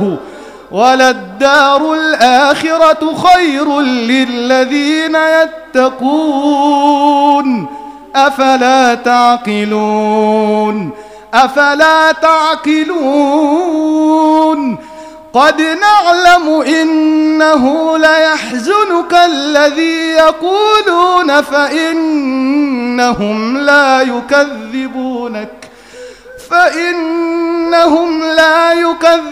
وله وللدار الآخرة خير للذين يتقون. أفلا تعقلون؟ أفلا تعقلون؟ قد نعلم إنه ليحزنك الذي يقولون فإنهم لا يكذبونك. فإنهم لا يكذبونك.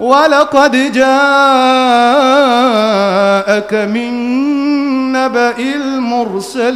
ولقد جاءك من نبأ المرسلين.